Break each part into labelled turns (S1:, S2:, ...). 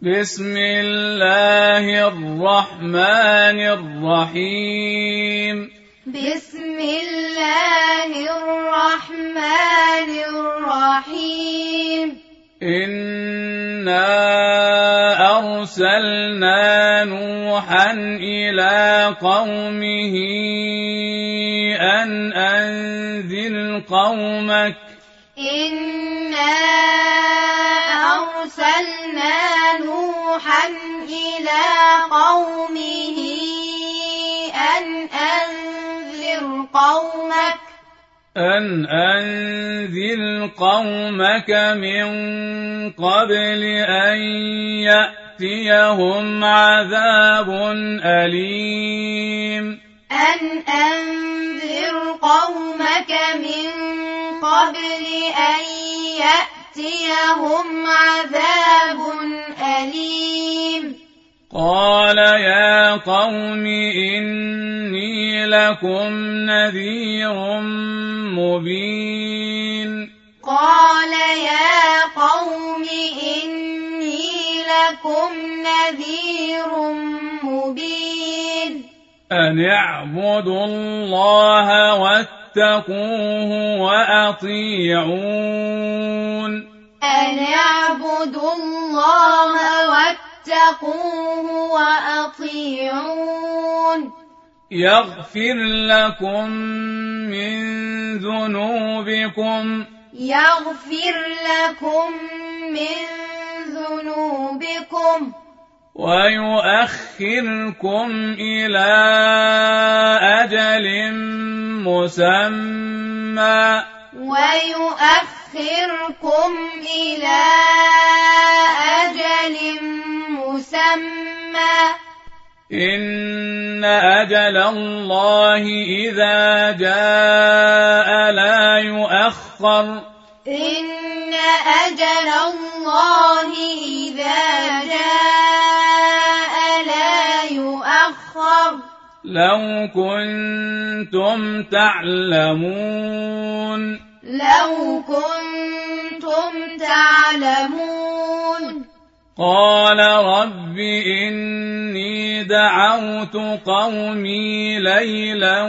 S1: بسم الله الرحمن الرحيم.
S2: بسم الله الرحمن الرحيم.
S1: إنا أرسلنا نوحا إلى قومه أن أنذر قومك.
S2: إنا نوحا إلى قومه أن أنذر قومك.
S1: أن أنذر قومك من قبل أن يأتيهم عذاب أليم.
S2: أن أنذر قومك من قبل أن يأتيهم عذاب أليم
S1: قال يا قوم إني لكم نذير مبين
S2: قال يا قوم إني لكم نذير مبين
S1: أن اعبدوا الله واتقوه وأطيعون
S2: أن اعبدوا الله واتقوه وأطيعون
S1: يغفر لكم من ذنوبكم
S2: يغفر لكم من ذنوبكم
S1: ويؤخركم إلى أجل مسمى
S2: ويؤخركم إلى أجل مسمى.
S1: إن أجل الله إذا جاء لا يؤخر.
S2: إن أجل الله إذا
S1: لو كنتم تعلمون.
S2: لو كنتم تعلمون.
S1: قال رب إني دعوت قومي ليلا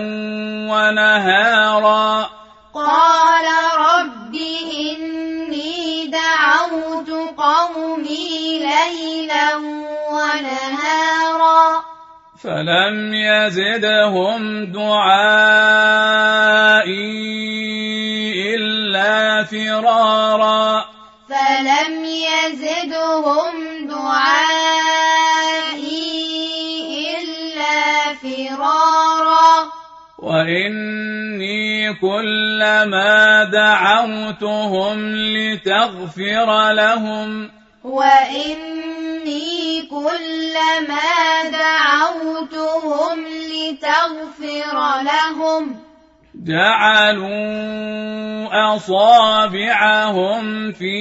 S1: ونهارا.
S2: قال رب إني دعوت قومي ليلا ونهارا.
S1: فلم يزدهم دعائي إلا فرارا.
S2: فلم يزدهم دعائي إلا فرارا.
S1: وإني كلما دعوتهم لتغفر لهم
S2: وإني كلما دعوتهم لتغفر لهم
S1: جعلوا أصابعهم في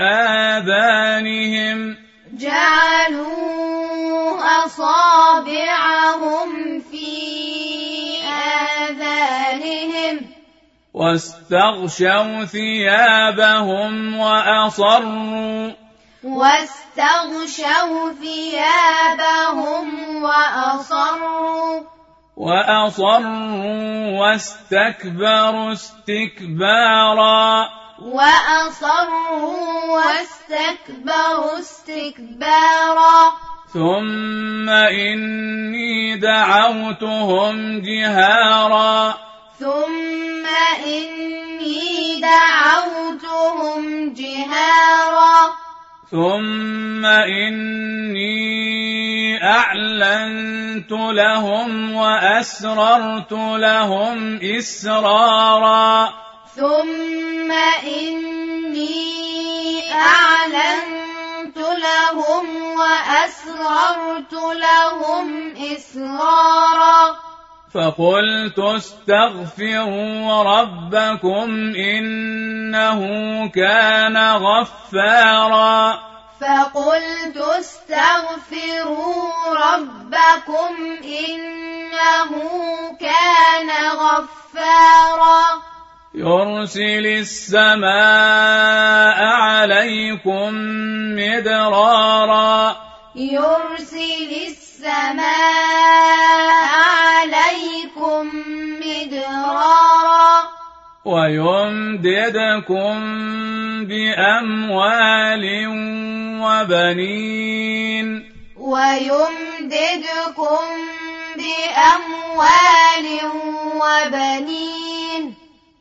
S1: آذانهم
S2: جعلوا أصابعهم في آذانهم
S1: واستغشوا ثيابهم وأصروا.
S2: واستغشوا ثيابهم وأصروا.
S1: وأصروا واستكبروا استكبارا.
S2: وأصروا واستكبروا استكبارا.
S1: ثم إني دعوتهم جهارا.
S2: ثم
S1: ثم إني أعلنت لهم وأسررت لهم إسرارا
S2: ثم إني أعلنت لهم وأسررت لهم إسرارا
S1: فقلت استغفروا ربكم إنه كان غفارا.
S2: فقلت استغفروا ربكم إنه كان غفارا.
S1: يرسل السماء عليكم مدرارا.
S2: يرسل السماء
S1: ويمددكم بأموال وبنين.
S2: ويمددكم بأموال وبنين.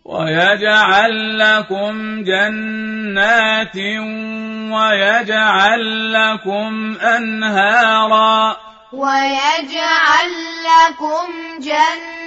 S1: ويجعل لكم جنات ويجعل لكم أنهارا.
S2: ويجعل لكم جنات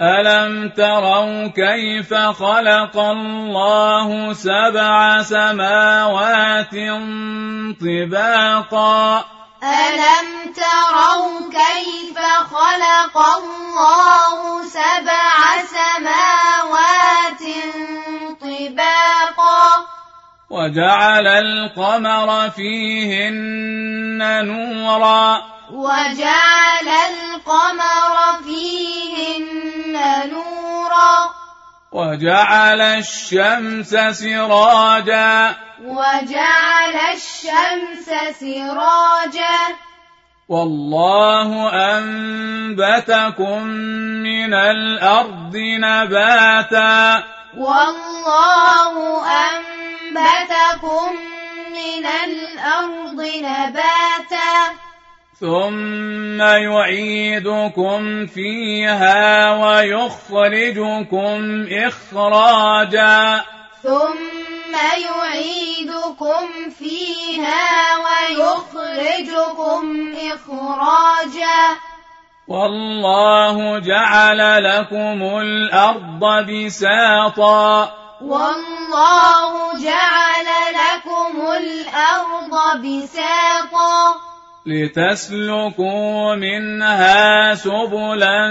S1: ألم تروا كيف خلق الله سبع سماوات طباقا؟
S2: ألم تروا كيف خلق الله سبع سماوات طباقا؟
S1: وجعل القمر فيهن نورا؟
S2: وجعل القمر فيهن نورا.
S1: وجعل الشمس سراجا.
S2: وجعل الشمس سراجا.
S1: والله أنبتكم من الأرض نباتا.
S2: والله أنبتكم من الأرض نباتا.
S1: ثم يعيدكم فيها ويخرجكم إخراجا
S2: ثم يعيدكم فيها ويخرجكم إخراجا
S1: والله جعل لكم الأرض بساطا
S2: والله جعل لكم الأرض بساطا
S1: لتسلكوا منها سبلا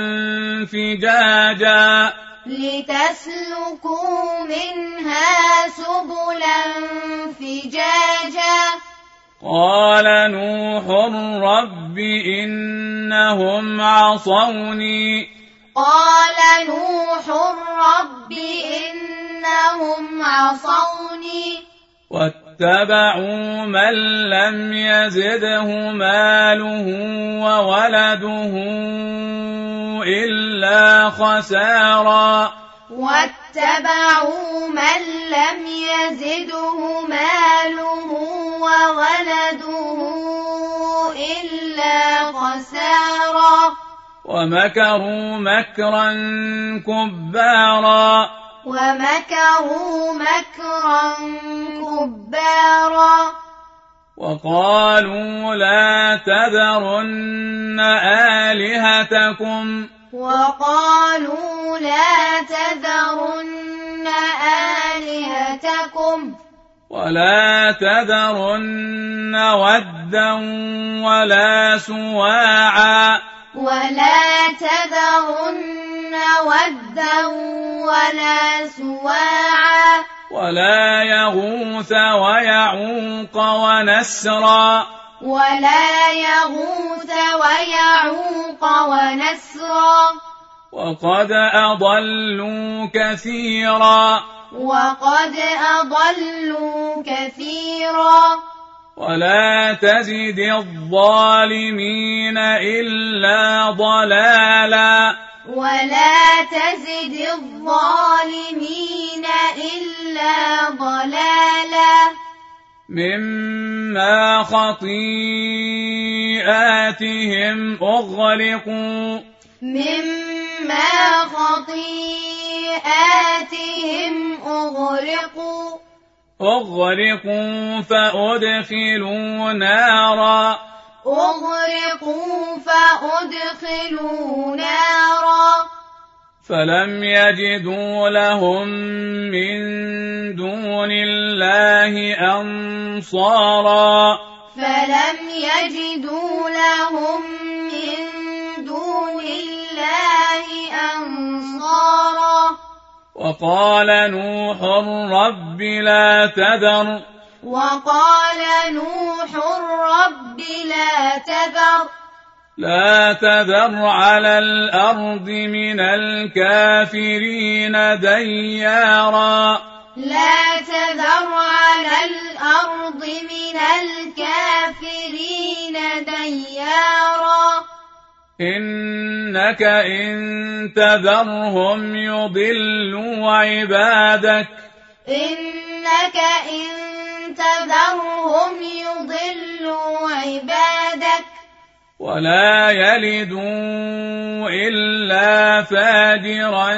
S1: فجاجا.
S2: لتسلكوا منها سبلا فجاجا.
S1: قال نوح رب إنهم عصوني.
S2: قال نوح رب إنهم عصوني.
S1: واتبعوا من لم يزده ماله وولده إلا خسارا.
S2: واتبعوا من لم يزده ماله وولده إلا خسارا.
S1: ومكروا مكرا كبارا.
S2: ومكروا مكرا كبارا.
S1: وقالوا لا تذرن آلهتكم.
S2: وقالوا لا تذرن آلهتكم.
S1: ولا تذرن ودا ولا سواعا.
S2: ولا ودا ولا سواعا
S1: ولا يغوث ويعوق ونسرا
S2: ولا يغوث ويعوق ونسرا
S1: وقد أضلوا كثيرا
S2: وقد أضلوا كثيرا
S1: ولا تزد الظالمين إلا ضلالا
S2: ولا تزد الظالمين إلا ضلالا.
S1: مما خطيئاتهم أغرقوا
S2: مما خطيئاتهم أغرقوا
S1: أغرقوا فأدخلوا نارا.
S2: أغرقوا فأدخلوا نارا.
S1: فلم يجدوا لهم من دون الله أنصارا.
S2: فلم يجدوا لهم من دون الله أنصارا.
S1: وقال نوح رب لا تذر.
S2: وقال نوح رب لا تذر.
S1: لا تذر على الأرض من الكافرين ديارا.
S2: لا تذر على الأرض من الكافرين ديارا.
S1: إنك إن تذرهم يضلوا عبادك.
S2: إنك إن تذرهم يضلوا عبادك.
S1: ولا يلدوا إلا فاجرا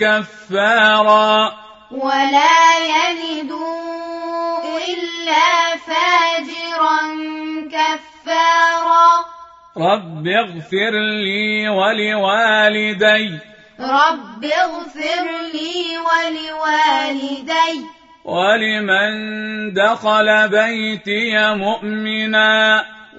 S1: كفارا.
S2: ولا يلدوا إلا فاجرا كفارا.
S1: رب اغفر لي ولوالدي.
S2: رب اغفر لي ولوالدي.
S1: ولمن دخل بيتي مؤمنا.